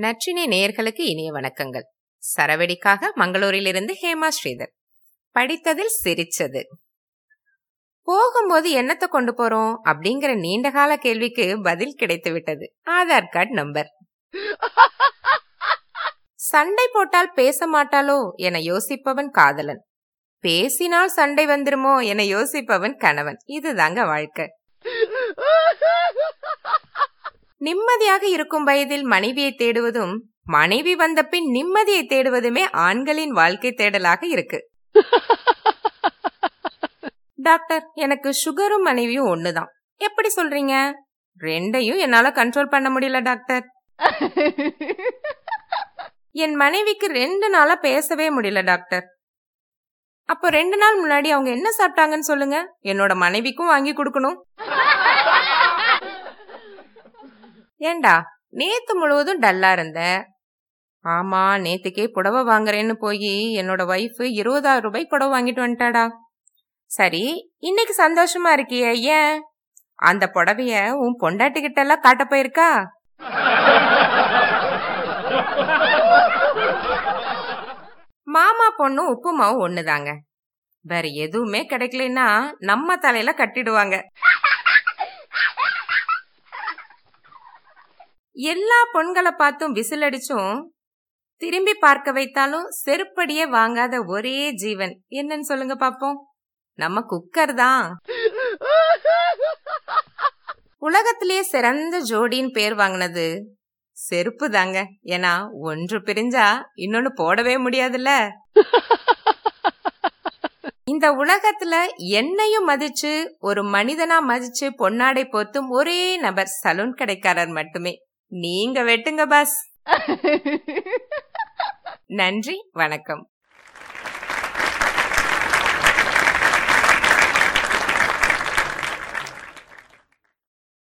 நற்றினை நேயர்களுக்கு இனிய வணக்கங்கள். சரவெடிக்காக மங்களூரிலிருந்து ஹேமா ஸ்ரீதர். படித்ததில் சிரிச்சது. போகும்போது என்னத்தை கொண்டு போறோம்? அப்படிங்கிற நீண்டகால கேள்விக்கு பதில் கிடைத்து விட்டது. Aadhaar card number. சண்டை போட்டால் பேச மாட்டாளோ? என யோசிப்பவன் காதலன். பேசினால் சண்டை வந்துருமோ? என யோசிப்பவன் கணவன். இதுதாங்க வாழ்க்கை. நிம்மதியாக இருக்கும் வயதில் மனைவியை தேடுவதும் மனைவி வந்த பின் நிம்மதியை தேடுவதுமே ஆண்களின் வாழ்க்கை தேடலாக இருக்கு. டாக்டர் எனக்கு சுகரும் மனைவியும் ஒண்ணுதான். எப்படி சொல்றீங்க? ரெண்டையும் என்னால கண்ட்ரோல் பண்ண முடியல டாக்டர். என் மனைவிக்கு ரெண்டு நாளா பேசவே முடியல டாக்டர். அப்போ ரெண்டு நாள் முன்னாடி அவங்க என்ன சாப்பிட்டாங்கன்னு சொல்லுங்க? என்னோட மனைவிக்கும் வாங்கி கொடுக்கணும். ஏண்டா? நேத்து முழுவதும் டல்லா இருந்த? ஆமா நேத்துக்கே புடவை வாங்குறேன்னு போய் என்னோட ஒய்ஃப் இருபதாயிரம் ரூபாய் புடவை வாங்கிட்டு வந்துட்டாடா. சரி இன்னைக்கு சந்தோஷமா இருக்கிய ஏன்? அந்த புடவைய உன் பொண்டாட்டிக்கிட்ட எல்லாம் காட்ட போயிருக்கா? மாமா பொண்ணும் உப்புமாவும் ஒண்ணுதாங்க. வேற எதுவுமே கிடைக்கலன்னா நம்ம தலையில கட்டிடுவாங்க. எல்லா பொண்களை பார்த்தும் விசிலடிச்சும் திரும்பி பார்க்க வைத்தாலும் செருப்படியே வாங்காத ஒரே ஜீவன். என்னன்னு சொல்லுங்க பாப்போம். நம்ம குக்கர் தான். உலகத்திலேயே சிறந்த ஜோடின்னு பேர் வாங்கினது செருப்பு தாங்க. ஏன்னா ஒன்று பிரிஞ்சா இன்னொன்னு போடவே முடியாதுல்ல. இந்த உலகத்துல என்னையும் மதிச்சு ஒரு மனிதனா மதிச்சு பொன்னாடை போத்தும் ஒரே நபர் சலூன் கடைக்காரர் மட்டுமே. நீங்க வெட்டுங்க பாஸ். நன்றி வணக்கம்.